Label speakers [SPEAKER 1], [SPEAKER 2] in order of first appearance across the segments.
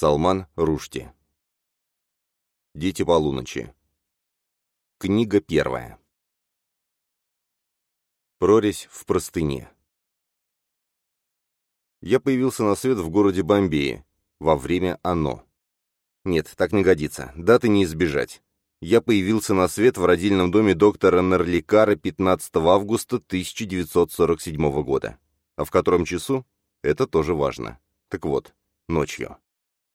[SPEAKER 1] Салман Рушти. Дети полуночи. Книга первая. Прорезь в простыне. Я появился на свет в городе Бомбее, во время «Оно». Нет, так не годится, даты не избежать. Я появился на свет в родильном доме доктора Нерликара 15 августа 1947 года. А в котором часу? Это тоже важно. Так вот, ночью.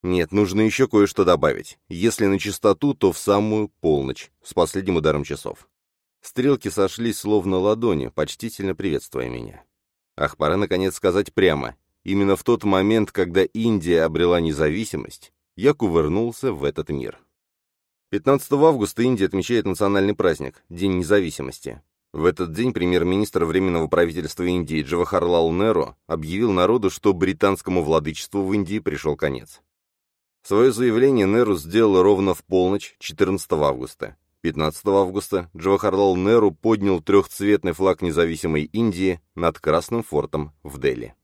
[SPEAKER 1] Нет, нужно еще кое-что добавить. Если на чистоту, то в самую полночь, с последним ударом часов. Стрелки сошлись словно ладони, почтительно приветствуя меня. Ах, пора наконец сказать прямо. Именно в тот момент, когда Индия обрела независимость, я кувырнулся в этот мир. 15 августа Индия отмечает национальный праздник – День независимости. В этот день премьер-министр Временного правительства Индии Джавахарлал Неру объявил народу, что британскому владычеству в Индии пришел конец. Свое заявление Неру сделал ровно в полночь 14 августа. 15 августа Джавахарлал Неру поднял трехцветный флаг независимой Индии над Красным фортом в Дели.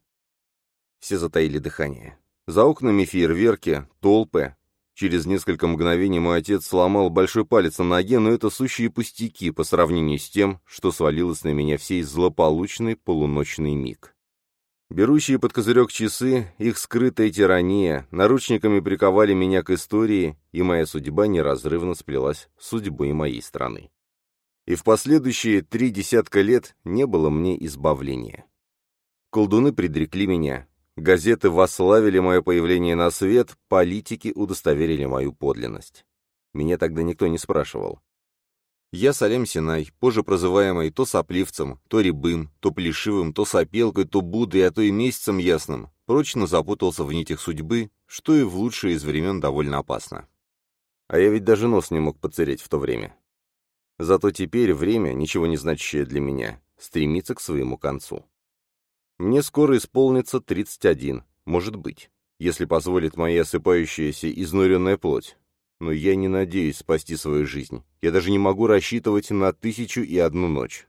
[SPEAKER 1] Все затаили дыхание. За окнами фейерверки, толпы. Через несколько мгновений мой отец сломал большой палец на ноге, но это сущие пустяки по сравнению с тем, что свалилось на меня в сей злополучный полуночный миг. Берущие под козырек часы, их скрытая тирания, наручниками приковали меня к истории, и моя судьба неразрывно сплелась с судьбой моей страны. И в последующие три десятка лет не было мне избавления. Колдуны предрекли меня, Газеты восславили мое появление на свет, политики удостоверили мою подлинность. Меня тогда никто не спрашивал. Я Салем Синай, позже прозываемый то сопливцем, то рябым, то плешивым, то сопелкой, то Буддой, а то и месяцем ясным, прочно запутался в нитях судьбы, что и в лучшие из времен довольно опасно. А я ведь даже нос не мог поцереть в то время. Зато теперь время, ничего не значащее для меня, стремится к своему концу. Мне скоро исполнится 31, может быть, если позволит моя осыпающаяся изнуренная плоть. Но я не надеюсь спасти свою жизнь. Я даже не могу рассчитывать на тысячу и одну ночь.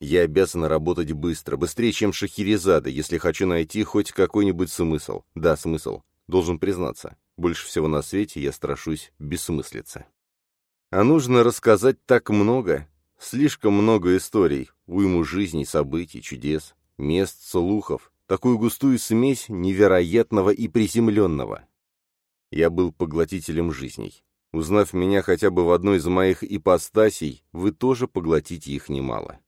[SPEAKER 1] Я обязан работать быстро, быстрее, чем Шахерезада, если хочу найти хоть какой-нибудь смысл. Да, смысл. Должен признаться, больше всего на свете я страшусь бессмыслицы. А нужно рассказать так много, слишком много историй, уйму жизней, событий, чудес мест слухов, такую густую смесь невероятного и приземленного. Я был поглотителем жизней. Узнав меня хотя бы в одной из моих ипостасей, вы тоже поглотите их немало.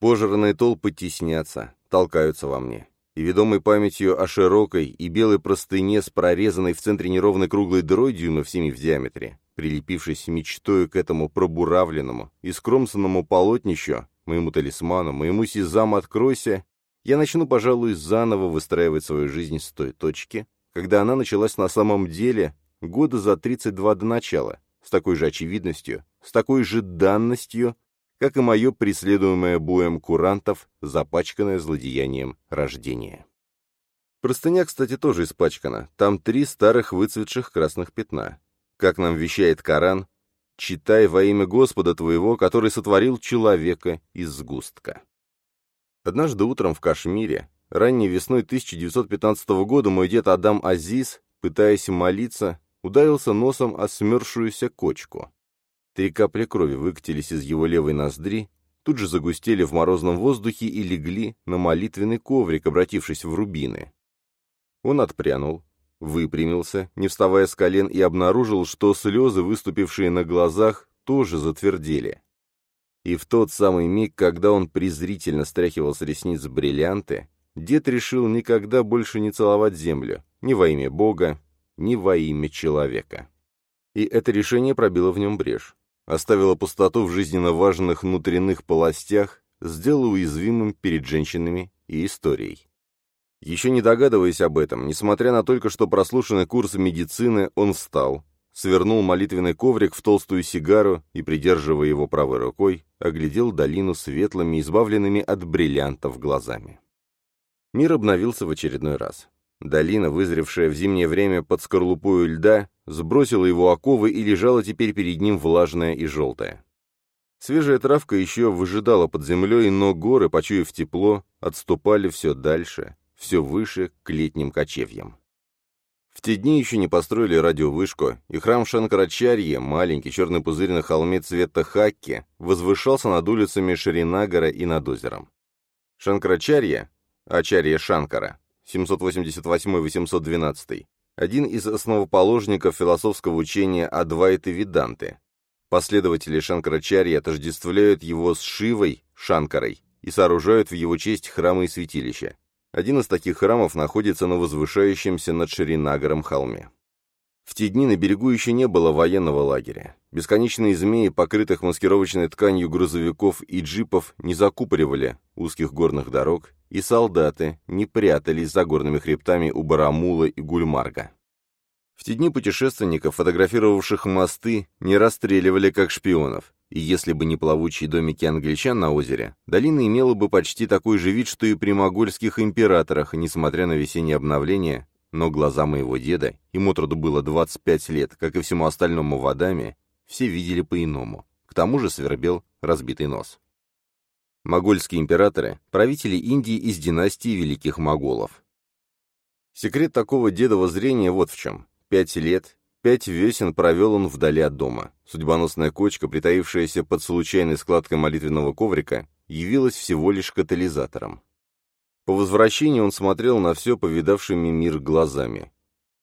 [SPEAKER 1] Пожранные толпы теснятся, толкаются во мне. И ведомой памятью о широкой и белой простыне с прорезанной в центре неровной круглой дырой дюймов семи в диаметре, прилепившись мечтою к этому пробуравленному и скромсанному полотнищу, моему талисману, моему сезаму откройся, я начну, пожалуй, заново выстраивать свою жизнь с той точки, когда она началась на самом деле года за 32 до начала, с такой же очевидностью, с такой же данностью, как и мое преследуемое боем курантов, запачканное злодеянием рождения. Простыня, кстати, тоже испачкана. Там три старых выцветших красных пятна. Как нам вещает Коран, читай во имя Господа твоего, который сотворил человека из сгустка. Однажды утром в Кашмире, ранней весной 1915 года, мой дед Адам Азиз, пытаясь молиться, ударился носом о смерзшуюся кочку. Три капли крови выкатились из его левой ноздри, тут же загустели в морозном воздухе и легли на молитвенный коврик, обратившись в рубины. Он отпрянул, выпрямился, не вставая с колен, и обнаружил, что слезы, выступившие на глазах, тоже затвердели. И в тот самый миг, когда он презрительно стряхивал с ресниц бриллианты, дед решил никогда больше не целовать землю, ни во имя Бога, ни во имя человека. И это решение пробило в нем брешь, оставило пустоту в жизненно важных внутренних полостях, сделало уязвимым перед женщинами и историей. Еще не догадываясь об этом, несмотря на только что прослушанный курс медицины, он встал, свернул молитвенный коврик в толстую сигару и, придерживая его правой рукой, оглядел долину светлыми, избавленными от бриллиантов глазами. Мир обновился в очередной раз. Долина, вызревшая в зимнее время под скорлупою льда, сбросила его оковы и лежала теперь перед ним влажная и желтая. Свежая травка еще выжидала под землей, но горы, почуяв тепло, отступали все дальше, все выше к летним кочевьям. В те дни еще не построили радиовышку, и храм Шанкарачарьи, маленький черный пузырь на холме цвета хакки, возвышался над улицами Ширинагара и над озером. Шанкарачарья, Ачарья Шанкара, 788-812, один из основоположников философского учения Адвайты Веданты. Последователи Шанкарачарьи отождествляют его с Шивой, Шанкарой, и сооружают в его честь храмы и святилища. Один из таких храмов находится на возвышающемся над Ширинагаром холме. В те дни на берегу еще не было военного лагеря. Бесконечные змеи, покрытых маскировочной тканью грузовиков и джипов, не закупоривали узких горных дорог, и солдаты не прятались за горными хребтами у Барамула и Гульмарга. В те дни путешественников, фотографировавших мосты, не расстреливали как шпионов, и если бы не плавучие домики англичан на озере, долина имела бы почти такой же вид, что и при могольских императорах, несмотря на весеннее обновление, но глаза моего деда, ему труду было 25 лет, как и всему остальному в Адаме, все видели по-иному. К тому же свербел разбитый нос. Могольские императоры – правители Индии из династии великих моголов. Секрет такого дедового зрения вот в чем. Пять лет, Пять весен провел он вдали от дома. Судьбоносная кочка, притаившаяся под случайной складкой молитвенного коврика, явилась всего лишь катализатором. По возвращении он смотрел на все повидавшими мир глазами.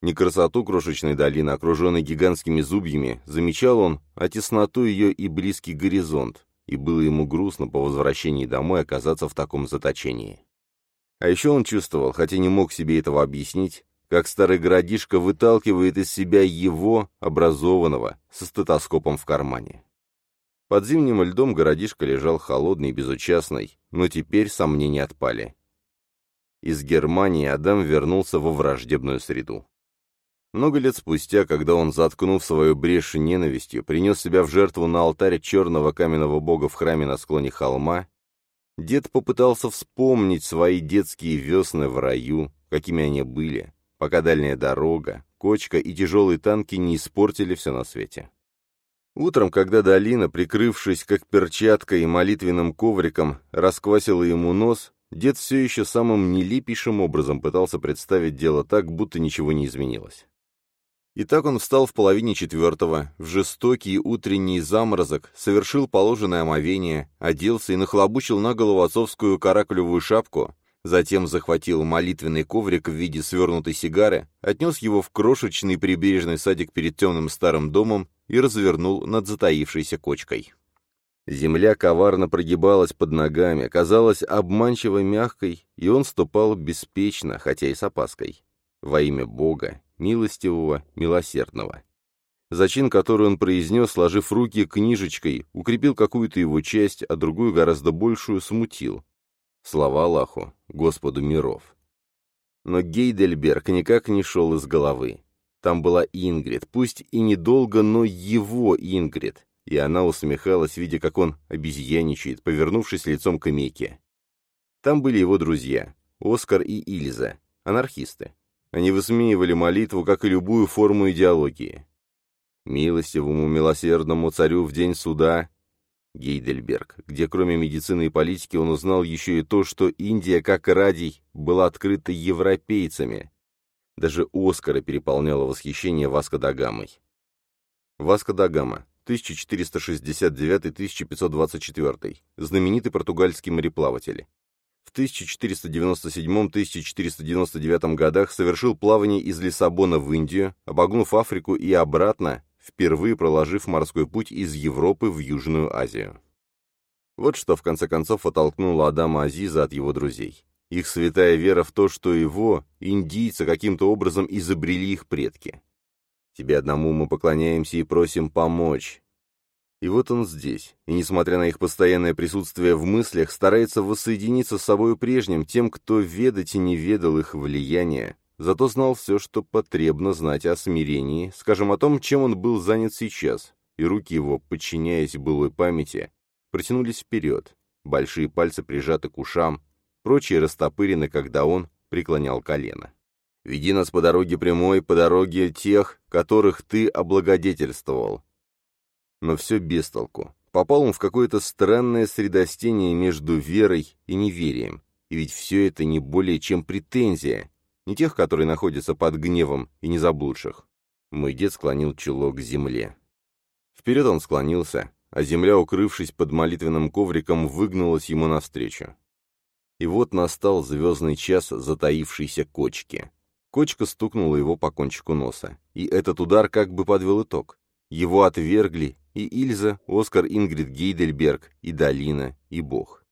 [SPEAKER 1] Не красоту крошечной долины, окруженной гигантскими зубьями, замечал он, а тесноту ее и близкий горизонт, и было ему грустно по возвращении домой оказаться в таком заточении. А еще он чувствовал, хотя не мог себе этого объяснить, как старый городишко выталкивает из себя его, образованного, со стетоскопом в кармане. Под зимним льдом городишко лежал холодный и безучастный, но теперь сомнения отпали. Из Германии Адам вернулся во враждебную среду. Много лет спустя, когда он, заткнув свою брешь ненавистью, принес себя в жертву на алтарь черного каменного бога в храме на склоне холма, дед попытался вспомнить свои детские весны в раю, какими они были, пока дальняя дорога, кочка и тяжелые танки не испортили все на свете. Утром, когда долина, прикрывшись как перчаткой и молитвенным ковриком, расквасила ему нос, дед все еще самым нелепейшим образом пытался представить дело так, будто ничего не изменилось. И так он встал в половине четвертого, в жестокий утренний заморозок, совершил положенное омовение, оделся и нахлобучил на голову отцовскую каракулевую шапку, Затем захватил молитвенный коврик в виде свернутой сигары, отнес его в крошечный прибрежный садик перед темным старым домом и развернул над затаившейся кочкой. Земля коварно прогибалась под ногами, казалась обманчиво мягкой, и он ступал беспечно, хотя и с опаской. Во имя Бога, милостивого, милосердного. Зачин, который он произнес, сложив руки книжечкой, укрепил какую-то его часть, а другую, гораздо большую, смутил. Слава Аллаху, Господу миров. Но Гейдельберг никак не шел из головы. Там была Ингрид, пусть и недолго, но его Ингрид, и она усмехалась, видя, как он обезьяничает, повернувшись лицом к Меке. Там были его друзья, Оскар и Ильза, анархисты. Они высмеивали молитву, как и любую форму идеологии. Милостивому милосердному царю в день суда Гейдельберг, где кроме медицины и политики он узнал еще и то, что Индия, как и Радий, была открыта европейцами. Даже Оскара переполняло восхищение Васко да Гамой. Васко да Гама, 1469-1524, знаменитый португальский мореплаватель. В 1497-1499 годах совершил плавание из Лиссабона в Индию, обогнув Африку и обратно, впервые проложив морской путь из Европы в Южную Азию. Вот что, в конце концов, оттолкнуло Адама Азиза от его друзей. Их святая вера в то, что его, индийца, каким-то образом изобрели их предки. Тебе одному мы поклоняемся и просим помочь. И вот он здесь, и, несмотря на их постоянное присутствие в мыслях, старается воссоединиться с собой прежним, тем, кто ведать и не ведал их влияния, зато знал все, что потребно знать о смирении, скажем, о том, чем он был занят сейчас, и руки его, подчиняясь былой памяти, протянулись вперед, большие пальцы прижаты к ушам, прочие растопырены, когда он преклонял колено. «Веди нас по дороге прямой, по дороге тех, которых ты облагодетельствовал». Но все без толку. Попал он в какое-то странное средостение между верой и неверием, и ведь все это не более чем претензия, не тех, которые находятся под гневом и не заблудших. Мой дед склонил чело к земле. Вперед он склонился, а земля, укрывшись под молитвенным ковриком, выгнулась ему навстречу. И вот настал звездный час затаившейся кочки. Кочка стукнула его по кончику носа, и этот удар как бы подвел итог. Его отвергли и Ильза, Оскар Ингрид Гейдельберг, и Долина, и Бог.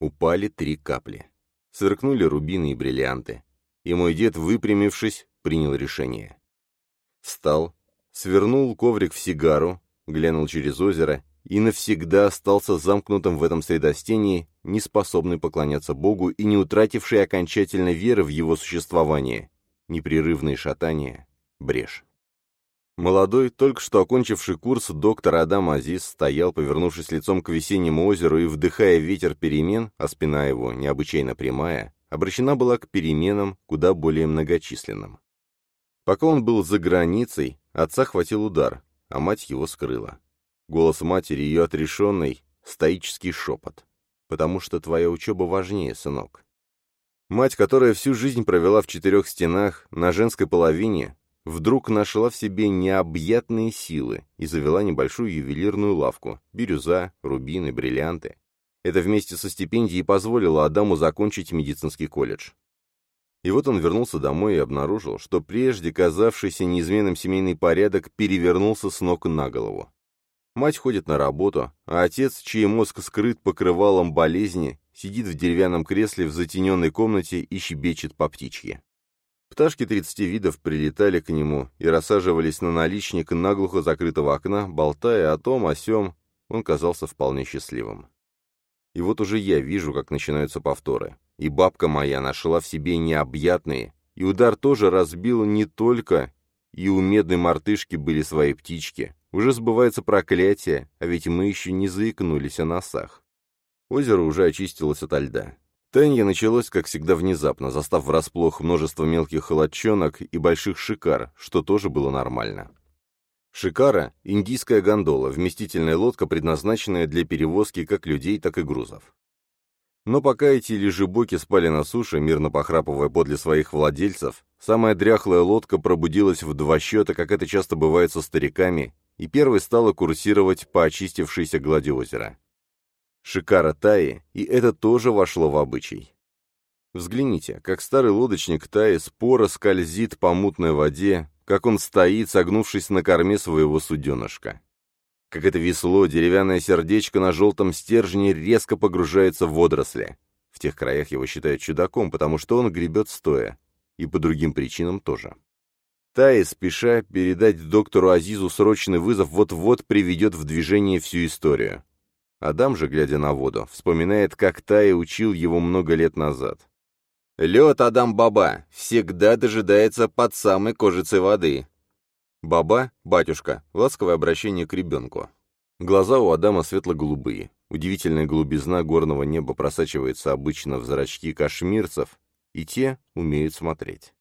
[SPEAKER 1] Упали три капли. Сверкнули рубины и бриллианты. И мой дед, выпрямившись, принял решение. Встал, свернул коврик в сигару, глянул через озеро и навсегда остался замкнутым в этом средостении, неспособный поклоняться Богу и не утративший окончательно веры в его существование. Непрерывные шатания, брешь. Молодой, только что окончивший курс, доктор Адам Азиз стоял, повернувшись лицом к весеннему озеру и вдыхая ветер перемен, а спина его, необычайно прямая, обращена была к переменам куда более многочисленным. Пока он был за границей, отца хватил удар, а мать его скрыла. Голос матери, ее отрешенный, стоический шепот. «Потому что твоя учеба важнее, сынок». Мать, которая всю жизнь провела в четырех стенах, на женской половине, вдруг нашла в себе необъятные силы и завела небольшую ювелирную лавку, бирюза, рубины, бриллианты. Это вместе со стипендией позволило Адаму закончить медицинский колледж. И вот он вернулся домой и обнаружил, что прежде казавшийся неизменным семейный порядок перевернулся с ног на голову. Мать ходит на работу, а отец, чей мозг скрыт покрывалом болезни, сидит в деревянном кресле в затененной комнате и щебечет по птичьи. Пташки 30 видов прилетали к нему и рассаживались на наличник наглухо закрытого окна, болтая о том, о сём, он казался вполне счастливым. И вот уже я вижу, как начинаются повторы. И бабка моя нашла в себе необъятные, и удар тоже разбил не только, и у медной мартышки были свои птички. Уже сбывается проклятие, а ведь мы еще не заикнулись о носах. Озеро уже очистилось ото льда. Таяние началось, как всегда, внезапно, застав врасплох множество мелких холодчонок и больших шикар, что тоже было нормально. Шикара – индийская гондола, вместительная лодка, предназначенная для перевозки как людей, так и грузов. Но пока эти лежебоки спали на суше, мирно похрапывая подле своих владельцев, самая дряхлая лодка пробудилась в два счета, как это часто бывает со стариками, и первой стала курсировать по очистившейся глади озера. Шикара Таи, и это тоже вошло в обычай. Взгляните, как старый лодочник Таи споро скользит по мутной воде, как он стоит, согнувшись на корме своего суденышка. Как это весло, деревянное сердечко на желтом стержне резко погружается в водоросли. В тех краях его считают чудаком, потому что он гребет стоя. И по другим причинам тоже. Таи, спеша передать доктору Азизу срочный вызов, вот-вот приведет в движение всю историю. Адам же, глядя на воду, вспоминает, как Тая учил его много лет назад. «Лед, Адам Баба, всегда дожидается под самой кожицей воды». Баба, батюшка, ласковое обращение к ребенку. Глаза у Адама светло-голубые. Удивительная голубизна горного неба просачивается обычно в зрачки кашмирцев, и те умеют смотреть.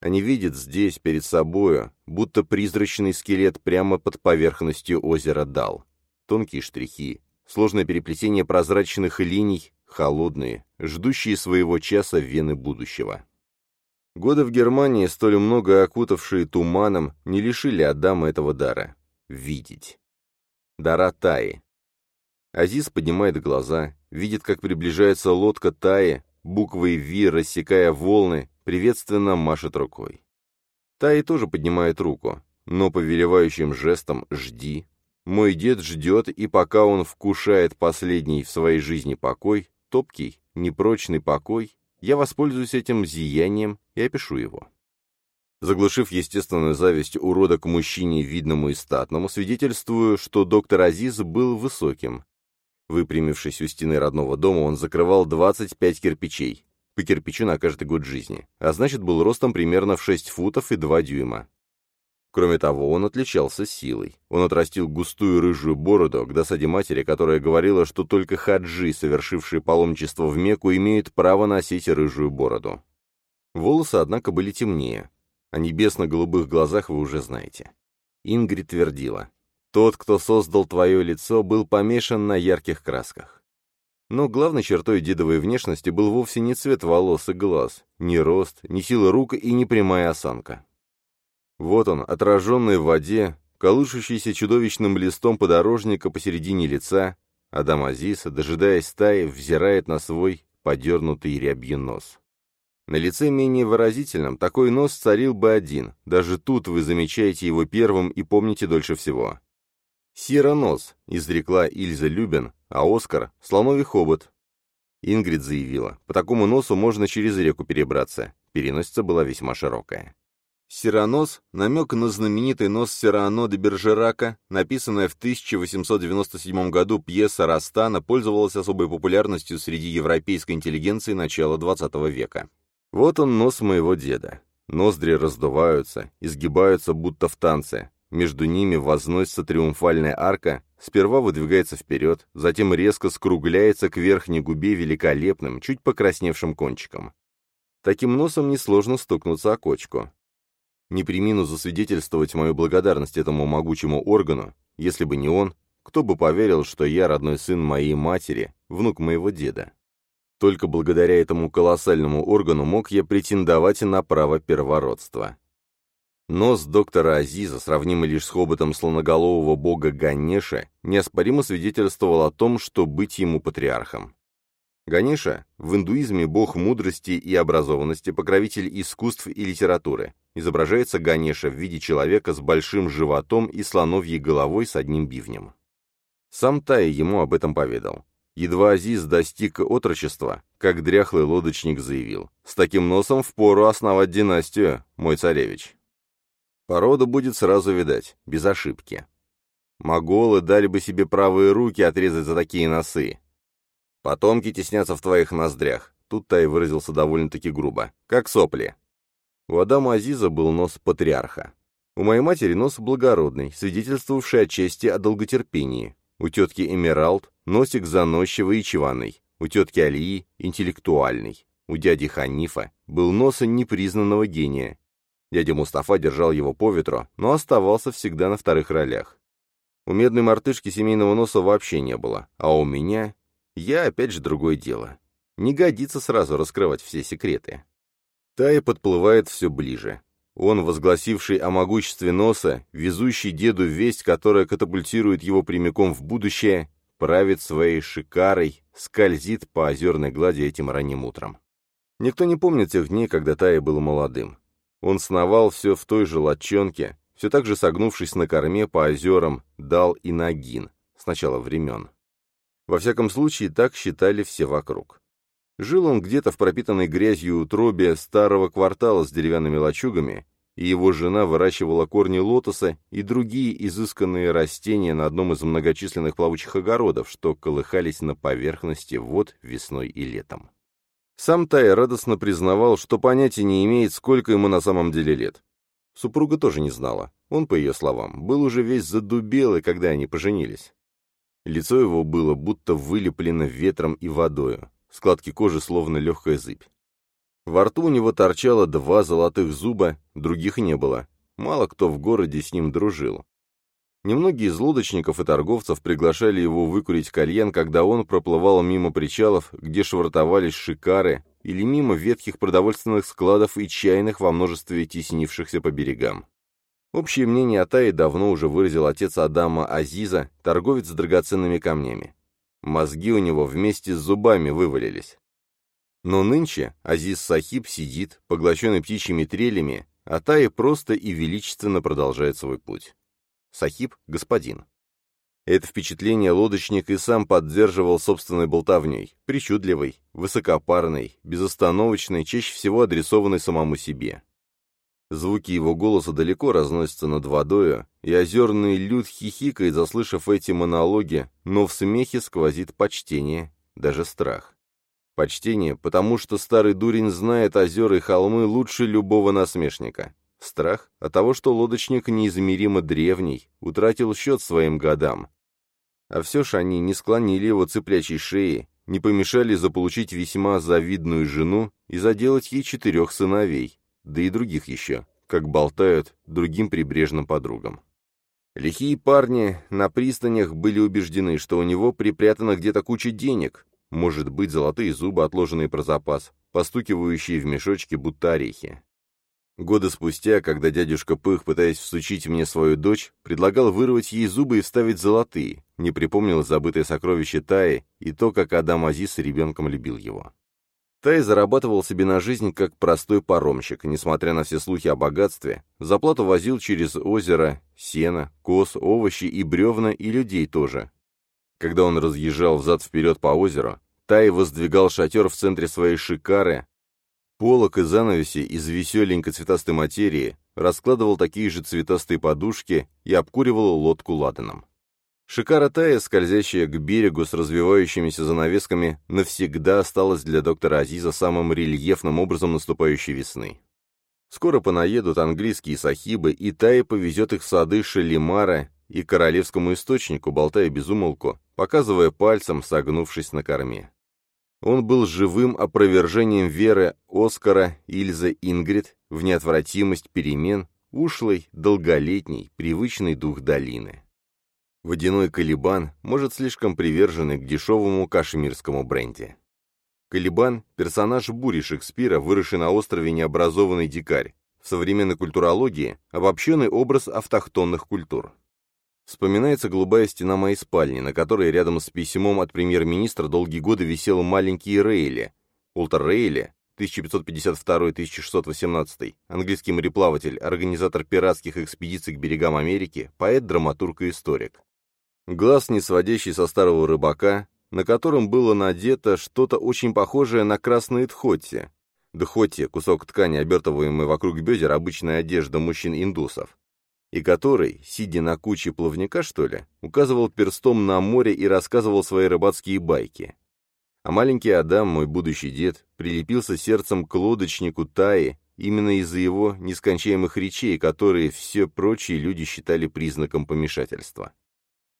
[SPEAKER 1] Они видят здесь, перед собою, будто призрачный скелет прямо под поверхностью озера Дал. Тонкие штрихи, Сложное переплетение прозрачных линий, холодные, ждущие своего часа вены будущего. Годы в Германии, столь много окутавшие туманом, не лишили Адама этого дара — видеть. Дара Таи. Азиз поднимает глаза, видит, как приближается лодка Таи, буквой «Ви», рассекая волны, приветственно машет рукой. Таи тоже поднимает руку, но повелевающим жестом «Жди» Мой дед ждет, и пока он вкушает последний в своей жизни покой, топкий, непрочный покой, я воспользуюсь этим зиянием и опишу его. Заглушив естественную зависть урода к мужчине видному и статному, свидетельствую, что доктор Азиз был высоким. Выпрямившись у стены родного дома, он закрывал 25 кирпичей, по кирпичу на каждый год жизни, а значит был ростом примерно в 6 футов и 2 дюйма. Кроме того, он отличался силой. Он отрастил густую рыжую бороду к досаде матери, которая говорила, что только хаджи, совершившие паломничество в Мекку, имеют право носить рыжую бороду. Волосы, однако, были темнее. О небесно-голубых глазах вы уже знаете. Ингрид твердила, «Тот, кто создал твое лицо, был помешан на ярких красках». Но главной чертой дедовой внешности был вовсе не цвет волос и глаз, не рост, не сила рук и не прямая осанка. Вот он, отраженный в воде, колышущийся чудовищным листом подорожника посередине лица, Адам Азиз, дожидаясь стаи, взирает на свой подернутый рябью нос. На лице менее выразительном такой нос царил бы один, даже тут вы замечаете его первым и помните дольше всего. «Сиронос», — изрекла Ильза Любин, а Оскар — слоновий хобот. Ингрид заявила, по такому носу можно через реку перебраться. Переносица была весьма широкая. Сиранос — намек на знаменитый нос Сирано де Бержерака, написанная в 1897 году пьеса Растана пользовалась особой популярностью среди европейской интеллигенции начала XX века. Вот он нос моего деда. Ноздри раздуваются, изгибаются, будто в танце. Между ними возносится триумфальная арка, сперва выдвигается вперед, затем резко скругляется к верхней губе великолепным, чуть покрасневшим кончиком. Таким носом несложно стукнуться о кочку. Не примину засвидетельствовать мою благодарность этому могучему органу. Если бы не он, кто бы поверил, что я родной сын моей матери, внук моего деда. Только благодаря этому колоссальному органу мог я претендовать на право первородства. Нос доктора Азиза, сравнимый лишь с хоботом слоноголового бога Ганеша, неоспоримо свидетельствовал о том, что быть ему патриархом. Ганеша – в индуизме бог мудрости и образованности, покровитель искусств и литературы. Изображается Ганеша в виде человека с большим животом и слоновьей головой с одним бивнем. Сам Тай ему об этом поведал. Едва Азиз достиг отрочества, как дряхлый лодочник заявил, «С таким носом впору основать династию, мой царевич». Порода будет сразу видать, без ошибки. Моголы дали бы себе правые руки отрезать за такие носы, Потомки теснятся в твоих ноздрях. Тут Тай выразился довольно-таки грубо. Как сопли. У Адама Азиза был нос патриарха. У моей матери нос благородный, свидетельствовавший о чести, о долготерпении. У тетки Эмералд носик заносчивый и чеванный. У тетки Алии – интеллектуальный. У дяди Ханифа был нос непризнанного гения. Дядя Мустафа держал его по ветру, но оставался всегда на вторых ролях. У медной мартышки семейного носа вообще не было, а у меня я опять же другое дело. Не годится сразу раскрывать все секреты. Тая подплывает все ближе. Он, возгласивший о могуществе носа, везущий деду весть, которая катапультирует его прямиком в будущее, правит своей шикарой, скользит по озерной глади этим ранним утром. Никто не помнит тех дней, когда Тая был молодым. Он сновал все в той же лодчонке, все так же согнувшись на корме по озерам, дал и нагин, с начала времен. Во всяком случае, так считали все вокруг. Жил он где-то в пропитанной грязью утробе старого квартала с деревянными лачугами, и его жена выращивала корни лотоса и другие изысканные растения на одном из многочисленных плавучих огородов, что колыхались на поверхности вод весной и летом. Сам Тай радостно признавал, что понятия не имеет, сколько ему на самом деле лет. Супруга тоже не знала. Он, по ее словам, был уже весь задубелый, когда они поженились. Лицо его было будто вылеплено ветром и водою, складки кожи словно легкая зыбь. Во рту у него торчало два золотых зуба, других не было. Мало кто в городе с ним дружил. Немногие из лодочников и торговцев приглашали его выкурить кальян, когда он проплывал мимо причалов, где швартовались шикары, или мимо ветхих продовольственных складов и чайных во множестве теснившихся по берегам. Общее мнение о Тае давно уже выразил отец Адама Азиза, торговец с драгоценными камнями. Мозги у него вместе с зубами вывалились. Но нынче Азиз Сахиб сидит, поглощенный птичьими трелями, а Тая просто и величественно продолжает свой путь. Сахиб — господин. Это впечатление лодочник и сам поддерживал собственной болтовней, причудливой, высокопарной, безостановочной, чаще всего адресованной самому себе. Звуки его голоса далеко разносятся над водою, и озерный люд хихикает, заслышав эти монологи, но в смехе сквозит почтение, даже страх. Почтение, потому что старый дурень знает озера и холмы лучше любого насмешника. Страх от того, что лодочник неизмеримо древний, утратил счет своим годам. А все ж они не склонили его цыплячьей шеи, не помешали заполучить весьма завидную жену и заделать ей четырех сыновей, да и других еще, как болтают другим прибрежным подругам. Лихие парни на пристанях были убеждены, что у него припрятана где-то куча денег, может быть, золотые зубы, отложенные про запас, постукивающие в мешочке, будто орехи. Годы спустя, когда дядюшка Пых, пытаясь всучить мне свою дочь, предлагал вырвать ей зубы и вставить золотые, не припомнил забытое сокровище Таи и то, как Адам Азиз с ребенком любил его. Тай зарабатывал себе на жизнь как простой паромщик, несмотря на все слухи о богатстве, заплату возил через озеро сено, коз, овощи и бревна, и людей тоже. Когда он разъезжал взад-вперед по озеру, Тай воздвигал шатер в центре своей шикары, полок и занавеси из веселенькой цветастой материи, раскладывал такие же цветастые подушки и обкуривал лодку ладаном. Шикара Тая, скользящая к берегу с развивающимися занавесками, навсегда осталась для доктора Азиза самым рельефным образом наступающей весны. Скоро понаедут английские сахибы, и Тая повезет их в сады Шалимара и королевскому источнику, болтая без умолку, показывая пальцем, согнувшись на корме. Он был живым опровержением веры Оскара, Ильзы, Ингрид в неотвратимость перемен, ушлый, долголетний, привычный дух долины. Водяной Калибан, может, слишком приверженный к дешевому кашемирскому бренди. Калибан – персонаж бури Шекспира, выросший на острове необразованный дикарь, в современной культурологии – обобщенный образ автохтонных культур. Вспоминается голубая стена моей спальни, на которой рядом с письмом от премьер-министра долгие годы висел маленький Рейли. Ултер Рейли, 1552-1618, английский мореплаватель, организатор пиратских экспедиций к берегам Америки, поэт, драматург и историк. Глаз, не сводящий со старого рыбака, на котором было надето что-то очень похожее на красные дхотти. Дхотти — кусок ткани, обертываемый вокруг бедер, обычная одежда мужчин-индусов. И который, сидя на куче плавника, что ли, указывал перстом на море и рассказывал свои рыбацкие байки. А маленький Адам, мой будущий дед, прилепился сердцем к лодочнику Таи именно из-за его нескончаемых речей, которые все прочие люди считали признаком помешательства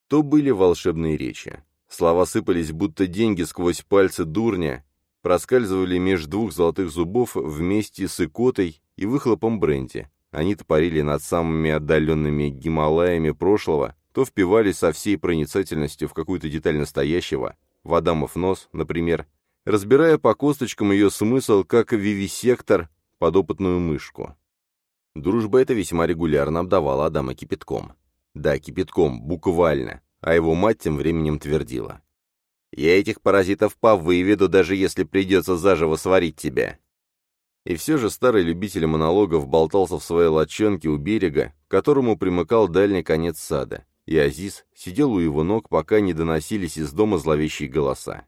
[SPEAKER 1] то были волшебные речи. Слова сыпались, будто деньги сквозь пальцы дурня, проскальзывали меж двух золотых зубов вместе с икотой и выхлопом бренди. Они топорили над самыми отдаленными Гималаями прошлого, то впивались со всей проницательностью в какую-то деталь настоящего, в Адамов нос, например, разбирая по косточкам ее смысл, как вивисектор, подопытную мышку. Дружба эта весьма регулярно обдавала Адама кипятком. Да, кипятком, буквально. А его мать тем временем твердила. «Я этих паразитов повыведу, даже если придется заживо сварить тебя». И все же старый любитель монологов болтался в своей лодчонке у берега, к которому примыкал дальний конец сада, и Азиз сидел у его ног, пока не доносились из дома зловещие голоса.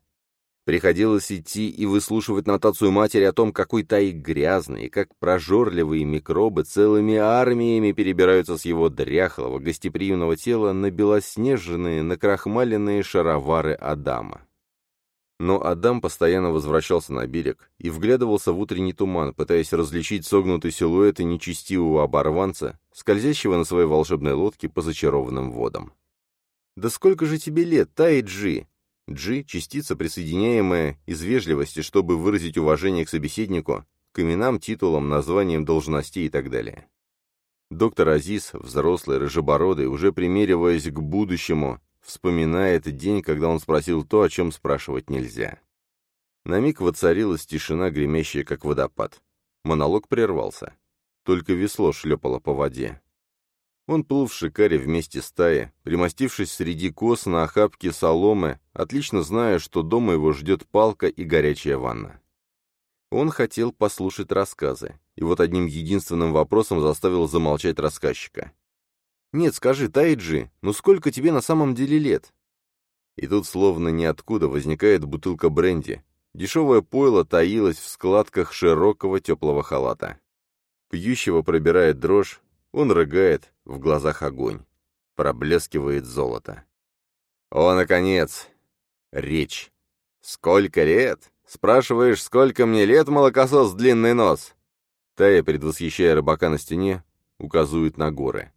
[SPEAKER 1] Приходилось идти и выслушивать нотацию матери о том, какой таик грязный, и как прожорливые микробы целыми армиями перебираются с его дряхлого, гостеприимного тела на белоснежные, накрахмаленные шаровары Адама. Но Адам постоянно возвращался на берег и вглядывался в утренний туман, пытаясь различить согнутый силуэты нечестивого оборванца, скользящего на своей волшебной лодке по зачарованным водам. «Да сколько же тебе лет, Тайджи?» G — частица, присоединяемая из вежливости, чтобы выразить уважение к собеседнику, к именам, титулам, названиям должностей и так далее. Доктор Азиз, взрослый, рыжебородый, уже примериваясь к будущему, вспоминает день, когда он спросил то, о чем спрашивать нельзя. На миг воцарилась тишина, гремящая, как водопад. Монолог прервался. Только весло шлепало по воде. Он плыл в шикаре вместе с Таей, примостившись среди кос на охапке соломы, отлично зная, что дома его ждет палка и горячая ванна. Он хотел послушать рассказы, и вот одним единственным вопросом заставил замолчать рассказчика. «Нет, скажи, Тайджи, ну сколько тебе на самом деле лет?» И тут словно ниоткуда возникает бутылка бренди. Дешевое пойло таилось в складках широкого теплого халата. Пьющего пробирает дрожь, он рыгает, в глазах огонь. Проблескивает золото. О, наконец! Речь. «Сколько лет?» «Спрашиваешь, сколько мне лет, молокосос длинный нос?» Тая, предвосхищая рыбака на стене, указывает на горы.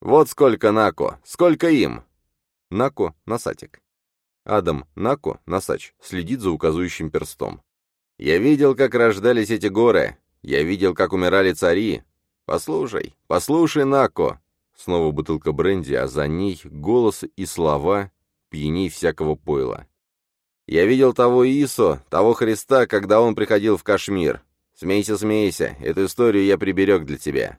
[SPEAKER 1] «Вот сколько Нако! Сколько им?» Нако — носатик. Адам Нако, носач, следит за указывающим перстом. «Я видел, как рождались эти горы. Я видел, как умирали цари. «Послушай, послушай, Нако!» Снова бутылка бренди, а за ней голос и слова пьяней всякого пойла. Я видел того Исо, того Христа, когда он приходил в Кашмир. Смейся, смейся, эту историю я приберег для тебя.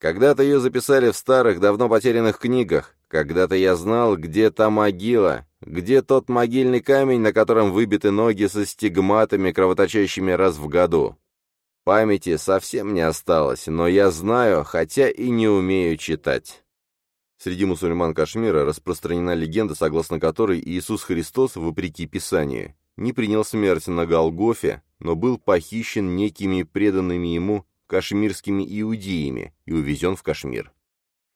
[SPEAKER 1] Когда-то ее записали в старых, давно потерянных книгах. Когда-то я знал, где та могила, где тот могильный камень, на котором выбиты ноги со стигматами, кровоточащими раз в году. Памяти совсем не осталось, но я знаю, хотя и не умею читать. Среди мусульман Кашмира распространена легенда, согласно которой Иисус Христос, вопреки Писанию, не принял смерть на Голгофе, но был похищен некими преданными ему кашмирскими иудеями и увезен в Кашмир.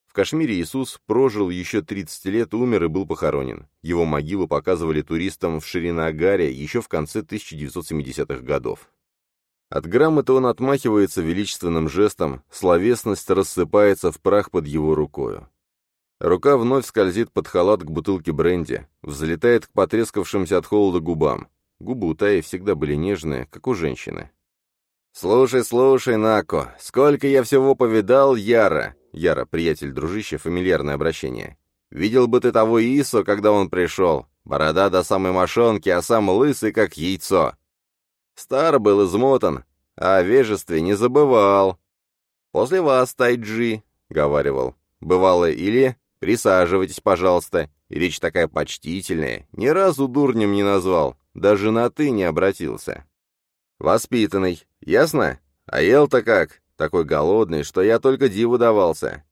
[SPEAKER 1] В Кашмире Иисус прожил еще 30 лет, умер и был похоронен. Его могилу показывали туристам в Ширинагаре еще в конце 1970-х годов. От грамоты он отмахивается величественным жестом, словесность рассыпается в прах под его рукою. Рука вновь скользит под халат к бутылке бренди, взлетает к потрескавшимся от холода губам. Губы у Таи всегда были нежные, как у женщины. «Слушай, слушай, Нако, сколько я всего повидал, Яра!» Яра, приятель, дружище, фамильярное обращение. «Видел бы ты того Исо, когда он пришел. Борода до самой мошонки, а сам лысый, как яйцо. Стар был измотан, а о вежестве не забывал. После вас, Тайджи, — говаривал. Бывало или «Присаживайтесь, пожалуйста». Речь такая почтительная, ни разу дурнем не назвал, даже на «ты» не обратился. Воспитанный, ясно? А ел-то как? Такой голодный, что я только диву давался.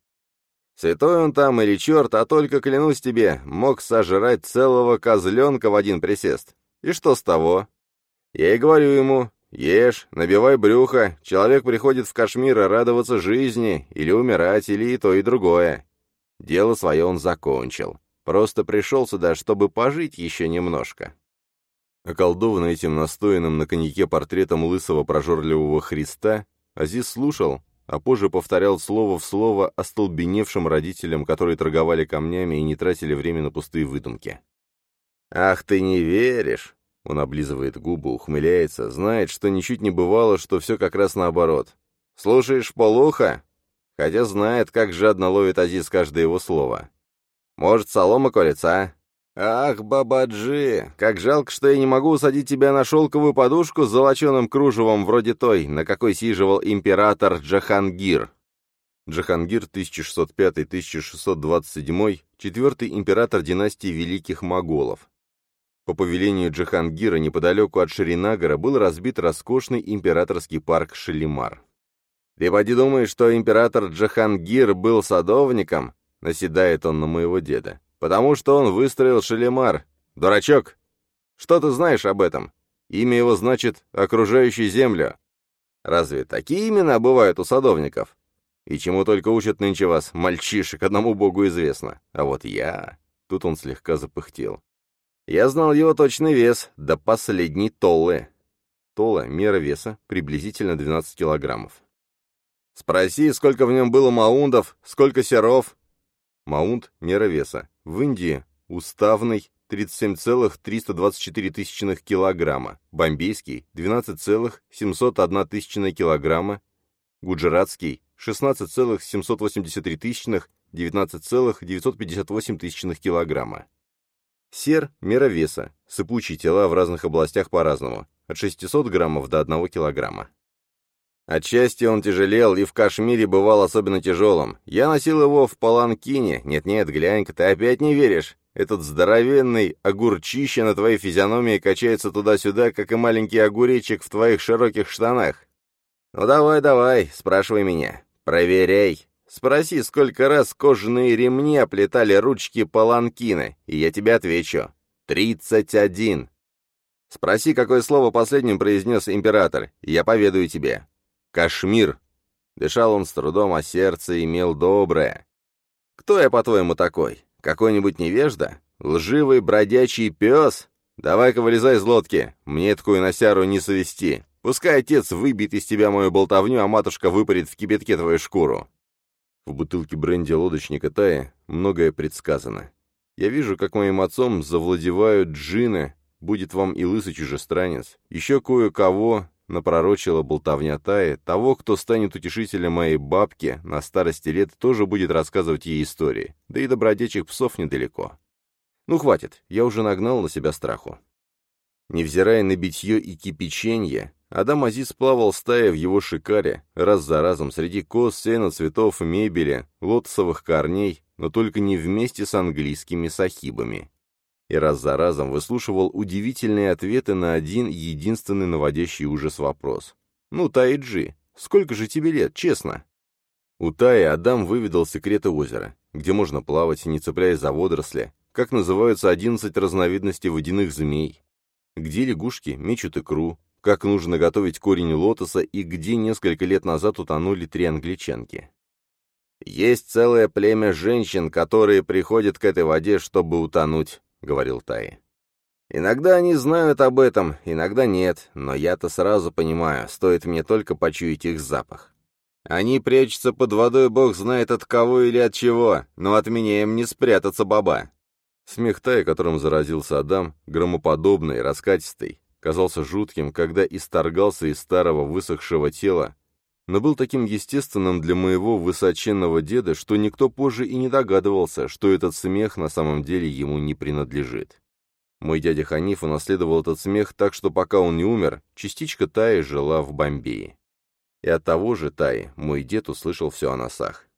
[SPEAKER 1] Святой он там или черт, а только, клянусь тебе, мог сожрать целого козленка в один присест. И что с того? Я и говорю ему, ешь, набивай брюхо, человек приходит в Кашмир радоваться жизни, или умирать, или и то, и другое. Дело свое он закончил. Просто пришел сюда, чтобы пожить еще немножко. Околдованный этим настоянным на коньяке портретом лысого прожорливого Христа, Азиз слушал, а позже повторял слово в слово остолбеневшим родителям, которые торговали камнями и не тратили время на пустые выдумки. «Ах, ты не веришь!» Он облизывает губы, ухмыляется, знает, что ничуть не бывало, что все как раз наоборот. «Слушаешь полуха?» Хотя знает, как жадно ловит Азиз каждое его слово. «Может, солома колется, «Ах, Бабаджи, как жалко, что я не могу усадить тебя на шелковую подушку с золоченым кружевом вроде той, на какой сиживал император Джахангир». Джахангир 1605-1627, четвертый император династии Великих Моголов. По повелению Джахангира неподалеку от Шринагара был разбит роскошный императорский парк Шалимар. «Ты поди думаешь, что император Джахангир был садовником?» — наседает он на моего деда. Потому что он выстроил Шалимар. Дурачок! Что ты знаешь об этом? Имя его значит «окружающий землю». Разве такие имена бывают у садовников? И чему только учат нынче вас, мальчишек, одному богу известно. А вот я... Тут он слегка запыхтел. Я знал его точный вес, до последней толлы. Толла — мера веса, приблизительно 12 килограммов. Спроси, сколько в нем было маундов, сколько серов, Маунт – мера веса. В Индии – уставный 37,324 тысячных килограмма, бомбейский – 12,701 тысячная килограмма, гуджаратский – 16,783 тысячных, 19,958 тысячных килограмма. Сер – мера веса. Сыпучие тела в разных областях по-разному. От 600 граммов до 1 килограмма. Отчасти он тяжелел и в Кашмире бывал особенно тяжелым. Я носил его в паланкине. Нет-нет, глянь-ка, ты опять не веришь. Этот здоровенный огурчище на твоей физиономии качается туда-сюда, как и маленький огуречек в твоих широких штанах. Ну давай, давай, спрашивай меня. Проверяй. Спроси, сколько раз кожаные ремни оплетали ручки паланкина, и я тебе отвечу. Тридцать один. Спроси, какое слово последним произнес император, и я поведаю тебе. Кашмир. Дышал он с трудом, а сердце имел доброе. Кто я, по-твоему, такой? Какой-нибудь невежда? Лживый бродячий пес? Давай-ка вылезай из лодки, мне такую носяру не совести. Пускай отец выбьет из тебя мою болтовню, а матушка выпарит в кипятке твою шкуру. В бутылке бренди лодочника Тая многое предсказано. Я вижу, как моим отцом завладевают джины, будет вам и лысый чужестранец. Еще кое-кого напророчила болтовня Таи, того, кто станет утешителем моей бабки, на старости лет тоже будет рассказывать ей истории, да и добродечих псов недалеко. Ну, хватит, я уже нагнал на себя страху. Невзирая на битье и кипяченье, Адам Азиз плавал стая в его шикаре, раз за разом, среди коз, сена, цветов, мебели, лотосовых корней, но только не вместе с английскими сахибами. И раз за разом выслушивал удивительные ответы на один единственный наводящий ужас вопрос. «Ну, Таиджи, сколько же тебе лет, честно?» У Таи Адам выведал секреты озера, где можно плавать, не цепляясь за водоросли, как называются одиннадцать разновидностей водяных змей, где лягушки мечут икру, как нужно готовить корень лотоса и где несколько лет назад утонули три англичанки. «Есть целое племя женщин, которые приходят к этой воде, чтобы утонуть», — говорил Тай. «Иногда они знают об этом, иногда нет, но я-то сразу понимаю, стоит мне только почуять их запах. Они прячутся под водой, бог знает от кого или от чего, но от меня им не спрятаться, баба». Смех Тая, которым заразился Адам, громоподобный, раскатистый, казался жутким, когда исторгался из старого высохшего тела, но был таким естественным для моего высоченного деда, что никто позже и не догадывался, что этот смех на самом деле ему не принадлежит. Мой дядя Ханиф унаследовал этот смех так, что пока он не умер, частичка Таи жила в Бомбее. И от того же Таи мой дед услышал все о носах.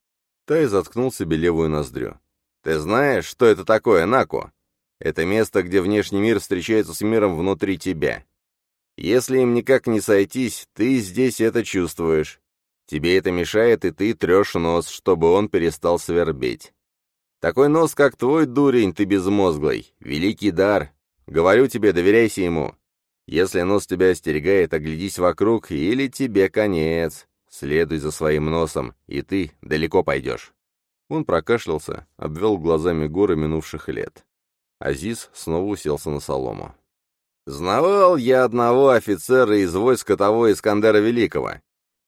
[SPEAKER 1] Тай заткнул себе левую ноздрю. «Ты знаешь, что это такое, Наку?» Это место, где внешний мир встречается с миром внутри тебя. Если им никак не сойтись, ты здесь это чувствуешь. Тебе это мешает, и ты трешь нос, чтобы он перестал свербеть. Такой нос, как твой, дурень, ты безмозглый. Великий дар. Говорю тебе, доверяйся ему. Если нос тебя остерегает, оглядись вокруг, или тебе конец. Следуй за своим носом, и ты далеко пойдешь. Он прокашлялся, обвел глазами горы минувших лет. Азиз снова уселся на солому. «Знавал я одного офицера из войска того Искандера Великого.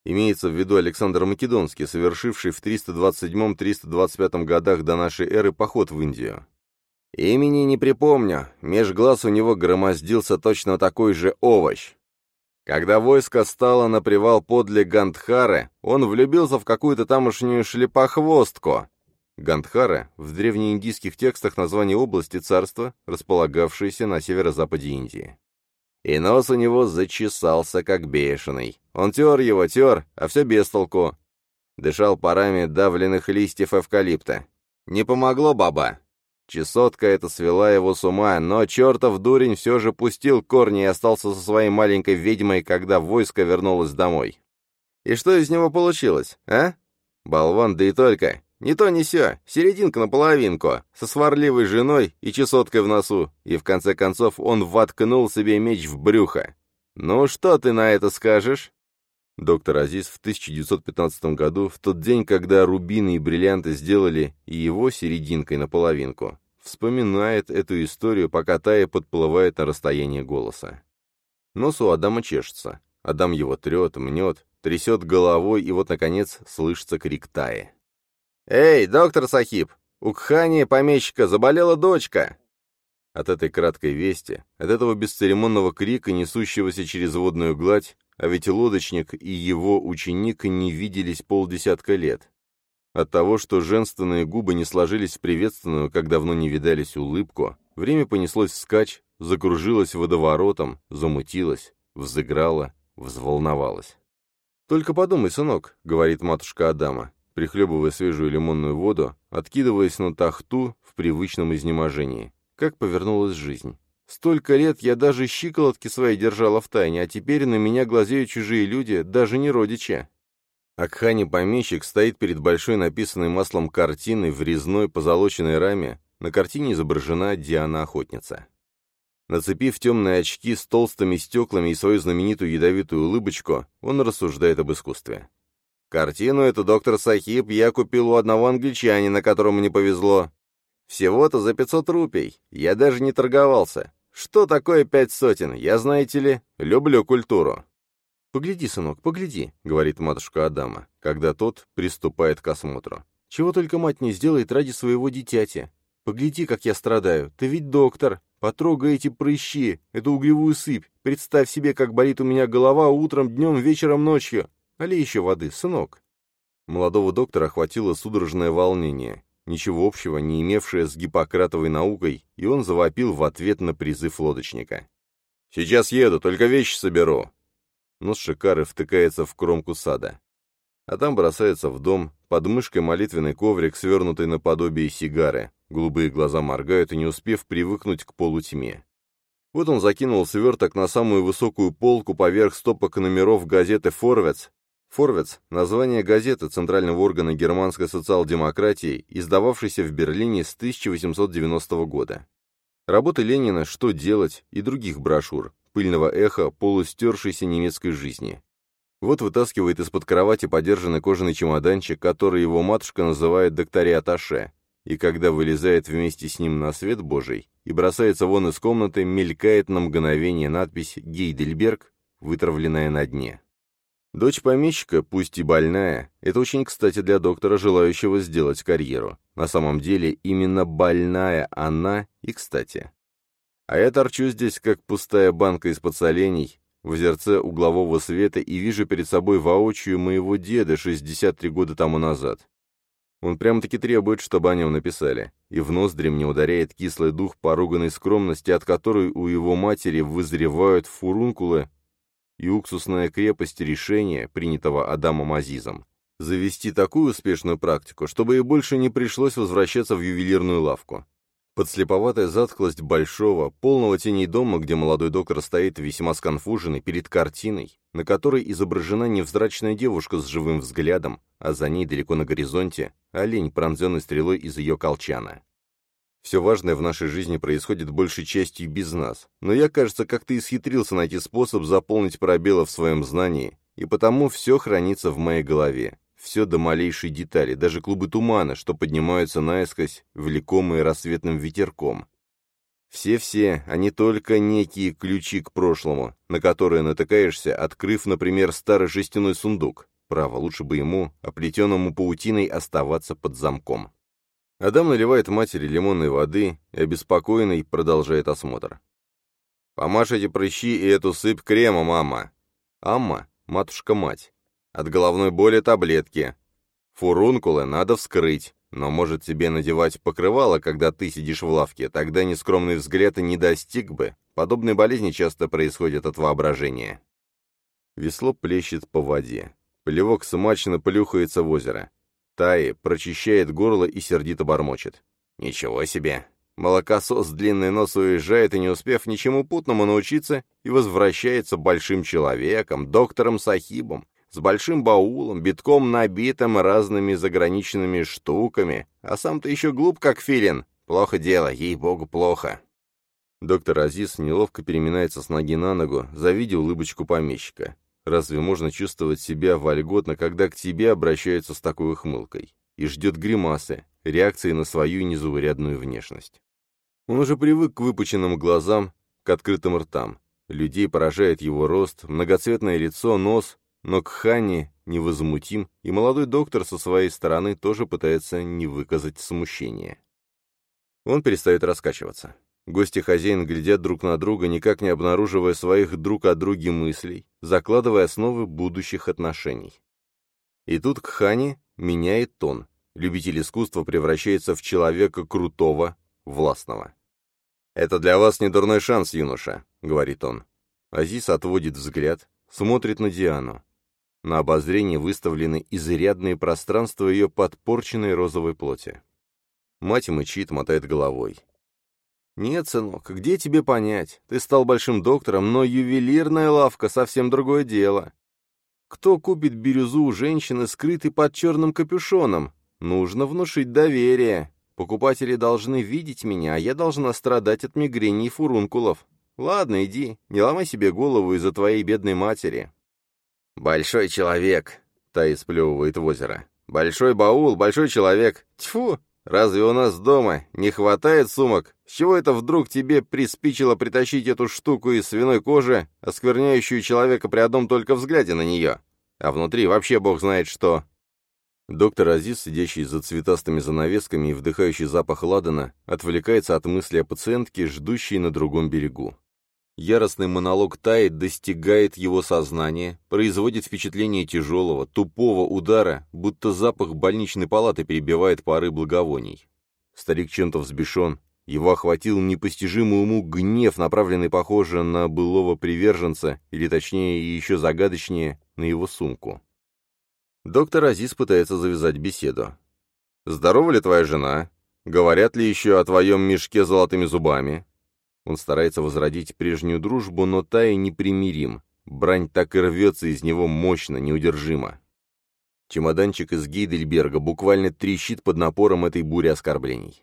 [SPEAKER 1] Имеется в виду Александр Македонский, совершивший в 327-325 годах до нашей эры поход в Индию. Имени не припомню, меж глаз у него громоздился точно такой же овощ. Когда войско стало на привал подле Гандхары, он влюбился в какую-то тамошнюю шлепохвостку, Гандхара в древнеиндийских текстах название области царства, располагавшейся на северо-западе Индии. И нос у него зачесался, как бешеный. Он тер его, тер, а все без толку. Дышал парами давленных листьев эвкалипта. Не помогло баба. Чесотка эта свела его с ума, но чертов дурень все же пустил корни и остался со своей маленькой ведьмой, когда войско вернулось домой. И что из него получилось, а? Болван, да и только. Не то не сё, серединка на половинку, со сварливой женой и чесоткой в носу, и в конце концов он воткнул себе меч в брюхо. Ну что ты на это скажешь? Доктор Азиз в 1915 году, в тот день, когда рубины и бриллианты сделали и его серединкой на половинку, вспоминает эту историю, пока Тая подплывает на расстояние голоса. Нос у Адама чешется. Адам его трет, мнет, трясет головой, и вот, наконец, слышится крик Таи. «Эй, доктор Сахиб, у Кхани помещика заболела дочка!» От этой краткой вести, от этого бесцеремонного крика, несущегося через водную гладь, а ведь лодочник и его ученик не виделись полдесятка лет. От того, что женственные губы не сложились в приветственную, как давно не видались, улыбку, время понеслось вскачь, закружилось водоворотом, замутилось, взыграло, взволновалось. «Только подумай, сынок», — говорит матушка Адама, прихлебывая свежую лимонную воду, откидываясь на тахту в привычном изнеможении. Как повернулась жизнь. Столько лет я даже щиколотки свои держала в тайне, а теперь на меня глазеют чужие люди, даже не родичи. Акхани-помещик стоит перед большой написанной маслом картиной в резной позолоченной раме. На картине изображена Диана-охотница. Нацепив темные очки с толстыми стеклами и свою знаменитую ядовитую улыбочку, он рассуждает об искусстве. Картину эту доктор Сахиб я купил у одного англичанина, которому не повезло. Всего-то за 500 рупий. Я даже не торговался. Что такое пять сотен? Я, знаете ли, люблю культуру. «Погляди, сынок, погляди», — говорит матушка Адама, когда тот приступает к осмотру. «Чего только мать не сделает ради своего дитяти. Погляди, как я страдаю. Ты ведь доктор. Потрогай эти прыщи, эту углевую сыпь. Представь себе, как болит у меня голова утром, днем, вечером, ночью. Али еще воды, сынок». Молодого доктора охватило судорожное волнение, ничего общего не имевшее с гиппократовой наукой, и он завопил в ответ на призыв лодочника. «Сейчас еду, только вещи соберу». Нос Шикары втыкается в кромку сада. А там бросается в дом, под мышкой молитвенный коврик, свернутый наподобие сигары. Голубые глаза моргают, и не успев привыкнуть к полутьме. Вот он закинул сверток на самую высокую полку поверх стопок номеров газеты «Форвец». «Форвец» — название газеты центрального органа германской социал-демократии, издававшейся в Берлине с 1890 года. Работы Ленина «Что делать» и других брошюр, пыльного эха полустершейся немецкой жизни. Вот вытаскивает из-под кровати подержанный кожаный чемоданчик, который его матушка называет докторе-аташе, и когда вылезает вместе с ним на свет Божий и бросается вон из комнаты, мелькает на мгновение надпись «Гейдельберг», вытравленная на дне. Дочь помещика, пусть и больная, это очень кстати для доктора, желающего сделать карьеру. На самом деле, именно больная она и кстати. А я торчу здесь, как пустая банка из-под солений, в озерце углового света и вижу перед собой воочию моего деда 63 года тому назад. Он прямо-таки требует, чтобы о нем написали, и в ноздри мне ударяет кислый дух поруганной скромности, от которой у его матери вызревают фурункулы и уксусная крепость решения, принятого Адамом Азизом. Завести такую успешную практику, чтобы ей больше не пришлось возвращаться в ювелирную лавку. Подслеповатая затхлость большого, полного теней дома, где молодой доктор стоит весьма сконфуженный перед картиной, на которой изображена невзрачная девушка с живым взглядом, а за ней далеко на горизонте олень, пронзенный стрелой из ее колчана. Все важное в нашей жизни происходит большей частью без нас, но я, кажется, как-то исхитрился найти способ заполнить пробелы в своем знании, и потому все хранится в моей голове. Все до малейшей детали, даже клубы тумана, что поднимаются наискось, влекомые рассветным ветерком. Все-все, не только некие ключи к прошлому, на которые натыкаешься, открыв, например, старый жестяной сундук. Право, лучше бы ему, оплетенному паутиной, оставаться под замком. Адам наливает матери лимонной воды и, обеспокоенный, продолжает осмотр. «Помашите прыщи и эту сыпь крема, мама!» «Амма» — матушка-мать. От головной боли таблетки. Фурункулы надо вскрыть, но может тебе надевать покрывало, когда ты сидишь в лавке, тогда нескромный взгляд и не достиг бы. Подобные болезни часто происходят от воображения. Весло плещет по воде. Плевок смачно плюхается в озеро. Таи прочищает горло и сердито бормочет. «Ничего себе! Молокосос длинный нос уезжает и, не успев ничему путному научиться, и возвращается большим человеком, доктором Сахибом, с большим баулом, битком набитым разными заграничными штуками, а сам-то еще глуп, как филин. Плохо дело, ей-богу, плохо. Доктор Азиз неловко переминается с ноги на ногу, завидя улыбочку помещика. Разве можно чувствовать себя вольготно, когда к тебе обращаются с такой ухмылкой? И ждет гримасы, реакции на свою незаурядную внешность. Он уже привык к выпученным глазам, к открытым ртам. Людей поражает его рост, многоцветное лицо, нос, но Кхани невозмутим, и молодой доктор со своей стороны тоже пытается не выказать смущения. Он перестает раскачиваться. Гости хозяин глядят друг на друга, никак не обнаруживая своих друг о друге мыслей, закладывая основы будущих отношений. И тут Кхани меняет тон. Любитель искусства превращается в человека крутого, властного. «Это для вас не дурной шанс, юноша», — говорит он. Азис отводит взгляд, смотрит на Диану. На обозрение выставлены изрядные пространства ее подпорченной розовой плоти. Мать мычит, мотает головой. «Нет, сынок, где тебе понять? Ты стал большим доктором, но ювелирная лавка — совсем другое дело. Кто купит бирюзу у женщины, скрытой под черным капюшоном? Нужно внушить доверие. Покупатели должны видеть меня, а я должна страдать от мигрени и фурункулов. Ладно, иди, не ломай себе голову из-за твоей бедной матери. «Большой человек», — Тай сплевывает в озеро. «Большой баул, большой человек. Тьфу! Разве у нас дома не хватает сумок? С чего это вдруг тебе приспичило притащить эту штуку из свиной кожи, оскверняющую человека при одном только взгляде на нее? А внутри вообще бог знает что». Доктор Азиз, сидящий за цветастыми занавесками и вдыхающий запах ладана, отвлекается от мысли о пациентке, ждущей на другом берегу. Яростный монолог тает, достигает его сознания, производит впечатление тяжелого, тупого удара, будто запах больничной палаты перебивает пары благовоний. Старик чем-то взбешен, Его охватил непостижимый уму гнев, направленный, похоже, на былого приверженца, или точнее, еще загадочнее, на его сумку. Доктор Азиз пытается завязать беседу. «Здорова ли твоя жена? Говорят ли еще о твоем мешке с золотыми зубами?» Он старается возродить прежнюю дружбу, но та и непримирим. Брань так и рвется из него мощно, неудержимо. Чемоданчик из Гейдельберга буквально трещит под напором этой бури оскорблений.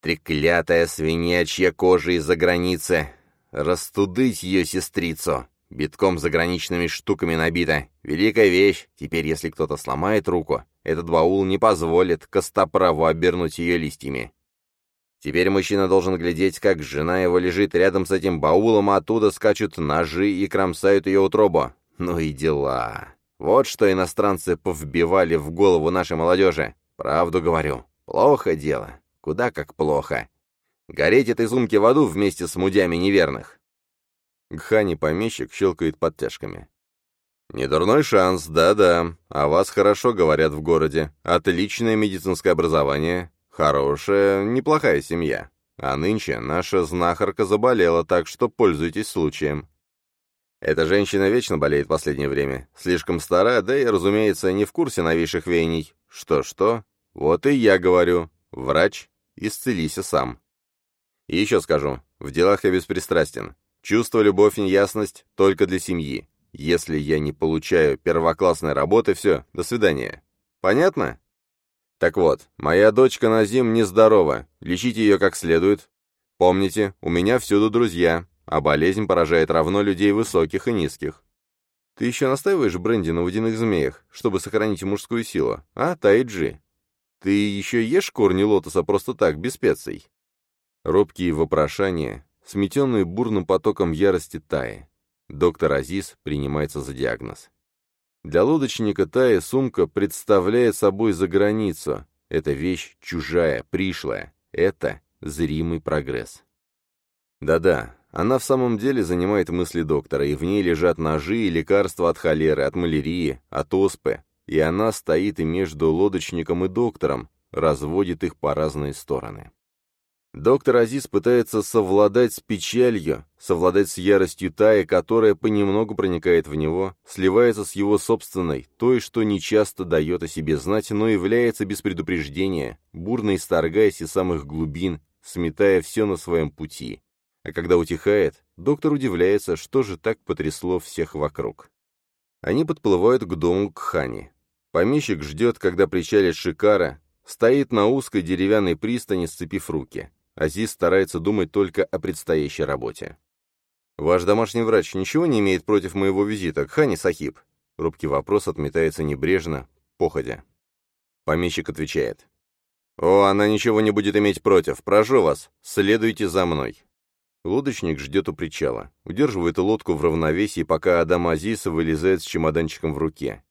[SPEAKER 1] Треклятая свинячья кожа из-за границы. Растудыть ее сестрицу. Битком заграничными штуками набита. Великая вещь. Теперь, если кто-то сломает руку, этот баул не позволит костоправу обернуть ее листьями. Теперь мужчина должен глядеть, как жена его лежит рядом с этим баулом, а оттуда скачут ножи и кромсают ее утробу. Ну и дела. Вот что иностранцы повбивали в голову нашей молодежи. Правду говорю. Плохо дело. Куда как плохо. Гореть этой сумки в аду вместе с мудями неверных. Гхани помещик щелкает подтяжками. «Недурной шанс, да-да. О вас хорошо говорят в городе. Отличное медицинское образование. Хорошая, неплохая семья. А нынче наша знахарка заболела, так что пользуйтесь случаем. Эта женщина вечно болеет в последнее время. Слишком стара, да и, разумеется, не в курсе новейших веяний. Что-что? Вот и я говорю. Врач, исцелися сам. И еще скажу, в делах я беспристрастен. Чувство, любовь, неясность только для семьи. Если я не получаю первоклассной работы, все, до свидания. Понятно? Так вот, моя дочка Назим нездорова, лечите ее как следует. Помните, у меня всюду друзья, а болезнь поражает равно людей высоких и низких. Ты еще настаиваешь бренди на водяных змеях, чтобы сохранить мужскую силу, а, Тайджи? Ты еще ешь корни лотоса просто так, без специй?» Робкие вопрошания, сметенные бурным потоком ярости Таи. Доктор Азиз принимается за диагноз. Для лодочника Таи сумка представляет собой за границу. Это вещь чужая, пришлая. Это зримый прогресс. Да-да, она в самом деле занимает мысли доктора, и в ней лежат ножи и лекарства от холеры, от малярии, от оспы, и она стоит и между лодочником и доктором, разводит их по разные стороны. Доктор Азиз пытается совладать с печалью, совладать с яростью Тая, которая понемногу проникает в него, сливается с его собственной, той, что нечасто дает о себе знать, но является без предупреждения, бурно исторгаясь из самых глубин, сметая все на своем пути. А когда утихает, доктор удивляется, что же так потрясло всех вокруг. Они подплывают к дому Кхани. Помещик ждет, когда причалит Шикара, стоит на узкой деревянной пристани, сцепив руки. Азиз старается думать только о предстоящей работе. «Ваш домашний врач ничего не имеет против моего визита к Хане Сахиб?» Рубкий вопрос отметается небрежно, походя. Помещик отвечает. «О, она ничего не будет иметь против. Прошу вас, следуйте за мной». Лодочник ждет у причала, удерживает лодку в равновесии, пока Адам Азиз вылезает с чемоданчиком в руке.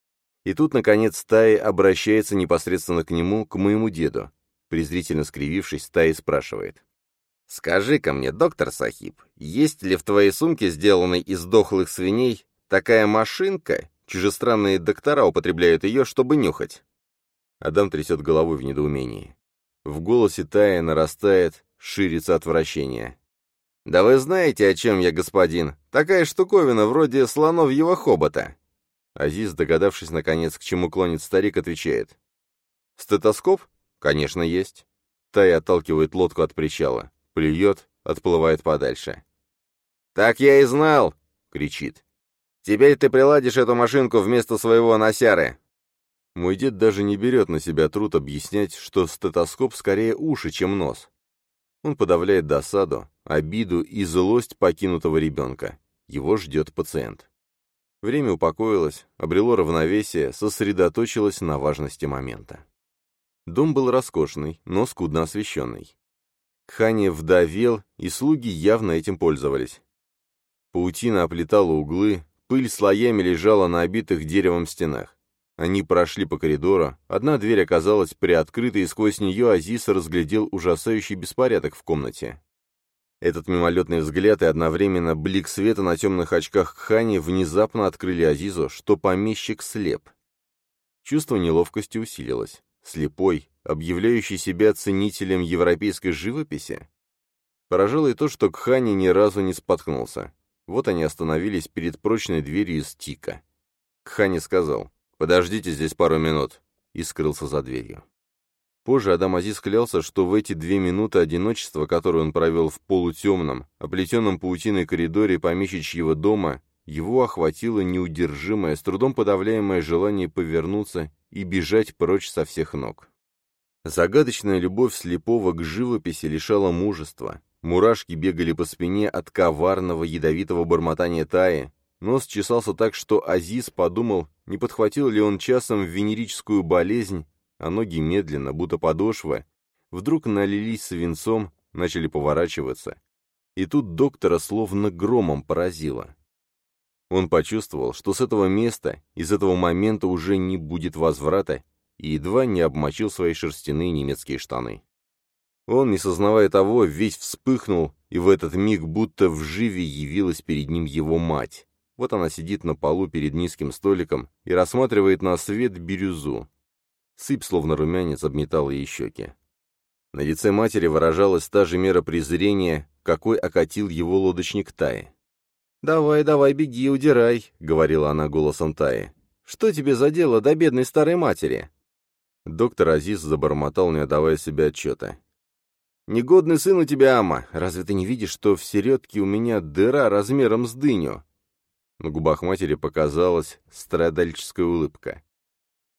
[SPEAKER 1] И тут, наконец, Таи обращается непосредственно к нему, к моему деду. Презрительно скривившись, Таи спрашивает. «Скажи-ка мне, доктор Сахиб, есть ли в твоей сумке, сделанной из дохлых свиней, такая машинка? Чужестранные доктора употребляют ее, чтобы нюхать». Адам трясет головой в недоумении. В голосе Тая нарастает, ширится отвращение. «Да вы знаете, о чем я, господин? Такая штуковина, вроде слоновьего хобота. Азиз, догадавшись, наконец, к чему клонит старик, отвечает. «Стетоскоп? Конечно, есть». Тай отталкивает лодку от причала, плюет, отплывает подальше. «Так я и знал!» — кричит. «Теперь ты приладишь эту машинку вместо своего носяры!» Мой дед даже не берет на себя труд объяснять, что стетоскоп скорее уши, чем нос. Он подавляет досаду, обиду и злость покинутого ребенка. Его ждет пациент. Время упокоилось, обрело равновесие, сосредоточилось на важности момента. Дом был роскошный, но скудно освещенный. Кхани вдовел, и слуги явно этим пользовались. Паутина оплетала углы, пыль слоями лежала на обитых деревом стенах. Они прошли по коридору, одна дверь оказалась приоткрытой, и сквозь нее Азис разглядел ужасающий беспорядок в комнате. Этот мимолетный взгляд и одновременно блик света на темных очках Кхани внезапно открыли Азизу, что помещик слеп. Чувство неловкости усилилось. Слепой, объявляющий себя ценителем европейской живописи? Поражало и то, что Кхани ни разу не споткнулся. Вот они остановились перед прочной дверью из тика. Кхани сказал, «Подождите здесь пару минут», и скрылся за дверью. Позже Адам Азиз клялся, что в эти две минуты одиночества, которые он провел в полутемном, оплетенном паутиной коридоре помещичьего дома, его охватило неудержимое, с трудом подавляемое желание повернуться и бежать прочь со всех ног. Загадочная любовь слепого к живописи лишала мужества. Мурашки бегали по спине от коварного ядовитого бормотания Таи. Нос чесался так, что Азиз подумал, не подхватил ли он часом венерическую болезнь, а ноги медленно, будто подошва, вдруг налились свинцом, начали поворачиваться. И тут доктора словно громом поразило. Он почувствовал, что с этого места, из этого момента уже не будет возврата, и едва не обмочил свои шерстяные немецкие штаны. Он, не сознавая того, весь вспыхнул, и в этот миг будто вживе явилась перед ним его мать. Вот она сидит на полу перед низким столиком и рассматривает на свет бирюзу. Сыпь, словно румянец, обметала ей щеки. На лице матери выражалась та же мера презрения, какой окатил его лодочник Таи. «Давай, давай, беги, удирай», — говорила она голосом Таи. «Что тебе за дело до бедной старой матери?» Доктор Азиз забормотал, не отдавая себе отчета. «Негодный сын у тебя, Ама. Разве ты не видишь, что в середке у меня дыра размером с дыню?» На губах матери показалась страдальческая улыбка.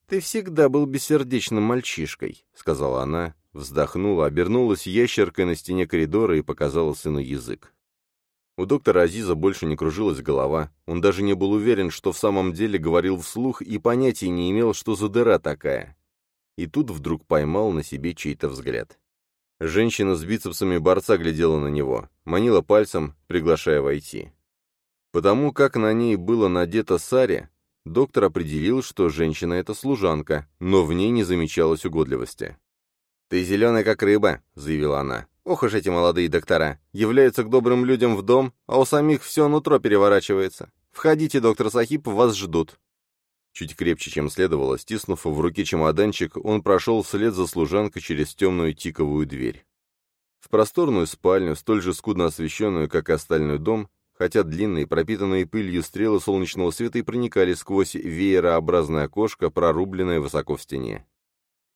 [SPEAKER 1] «Ты всегда был бессердечным мальчишкой», — сказала она, вздохнула, обернулась ящеркой на стене коридора и показала сыну язык. У доктора Азиза больше не кружилась голова, он даже не был уверен, что в самом деле говорил вслух и понятия не имел, что за дыра такая. И тут вдруг поймал на себе чей-то взгляд. Женщина с бицепсами борца глядела на него, манила пальцем, приглашая войти. Потому как на ней было надето саре, Доктор определил, что женщина — это служанка, но в ней не замечалось угодливости. «Ты зеленая, как рыба», — заявила она. «Ох уж эти молодые доктора. Являются к добрым людям в дом, а у самих все нутро переворачивается. Входите, доктор Сахип, вас ждут». Чуть крепче, чем следовало, стиснув в руке чемоданчик, он прошел вслед за служанкой через темную тиковую дверь. В просторную спальню, столь же скудно освещенную, как и остальной дом, хотя длинные, пропитанные пылью стрелы солнечного света и проникали сквозь веерообразное окошко, прорубленное высоко в стене.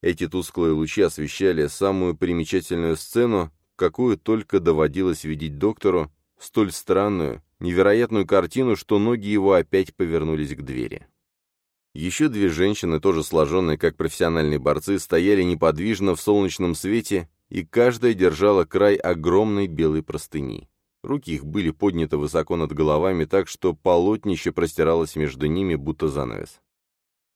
[SPEAKER 1] Эти тусклые лучи освещали самую примечательную сцену, какую только доводилось видеть доктору, столь странную, невероятную картину, что ноги его опять повернулись к двери. Еще две женщины, тоже сложенные как профессиональные борцы, стояли неподвижно в солнечном свете, и каждая держала край огромной белой простыни. Руки их были подняты высоко над головами, так что полотнище простиралось между ними, будто занавес.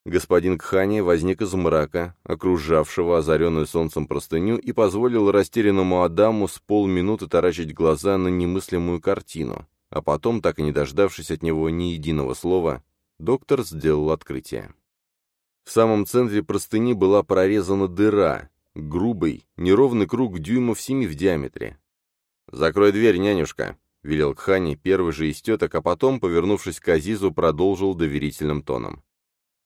[SPEAKER 1] Господин Кхани возник из мрака, окружавшего озаренную солнцем простыню, и позволил растерянному Адаму с полминуты таращить глаза на немыслимую картину, а потом, так и не дождавшись от него ни единого слова, доктор сделал открытие. В самом центре простыни была прорезана дыра, грубый, неровный круг дюймов семи в диаметре. «Закрой дверь, нянюшка», — велел Кхани, первый же из а потом, повернувшись к Азизу, продолжил доверительным тоном.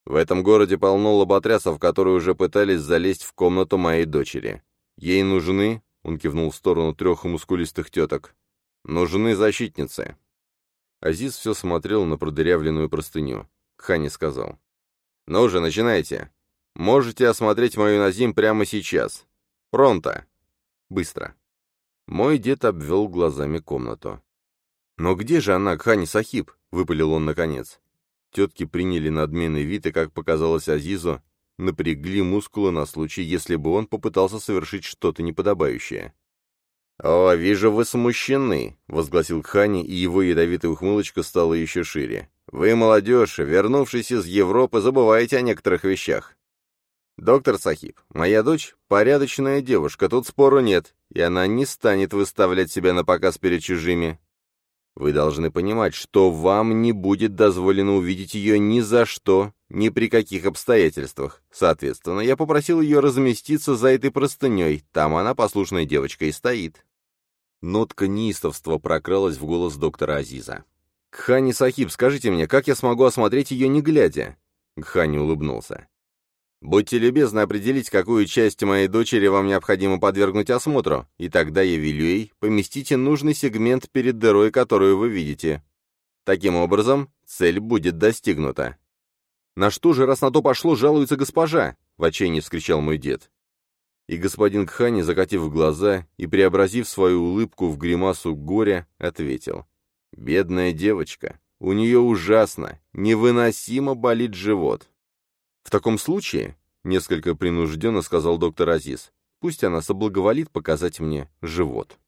[SPEAKER 1] «В этом городе полно лоботрясов, которые уже пытались залезть в комнату моей дочери. Ей нужны...» — он кивнул в сторону трех мускулистых теток. «Нужны защитницы». Азиз все смотрел на продырявленную простыню. Кхани сказал. «Ну же, начинайте. Можете осмотреть мою Назим прямо сейчас. Пронто. Быстро». Мой дед обвел глазами комнату. «Но где же она, Кхани Сахиб?» — выпалил он наконец. Тетки приняли надменный вид и, как показалось Азизу, напрягли мускулы на случай, если бы он попытался совершить что-то неподобающее. «О, вижу, вы смущены», — возгласил Кхани, и его ядовитая ухмылочка стала еще шире. «Вы, молодежь, вернувшись из Европы, забываете о некоторых вещах. «Доктор Сахиб, моя дочь — порядочная девушка, тут спору нет, и она не станет выставлять себя на показ перед чужими. Вы должны понимать, что вам не будет дозволено увидеть ее ни за что, ни при каких обстоятельствах. Соответственно, я попросил ее разместиться за этой простыней, там она, послушная девочка, и стоит». Нотка неистовства прокралась в голос доктора Азиза. «Кхани Сахиб, скажите мне, как я смогу осмотреть ее не глядя?» Кхани улыбнулся. Будьте любезны определить, какую часть моей дочери вам необходимо подвергнуть осмотру, и тогда я велю ей поместите нужный сегмент перед дырой, которую вы видите. Таким образом, цель будет достигнута. «На что же, раз на то пошло, жалуется госпожа?» — в отчаянии вскричал мой дед. И господин Кхани, закатив глаза и преобразив свою улыбку в гримасу горя, ответил. «Бедная девочка, у нее ужасно, невыносимо болит живот. «В таком случае», — несколько принужденно сказал доктор Азиз, «пусть она соблаговолит показать мне живот».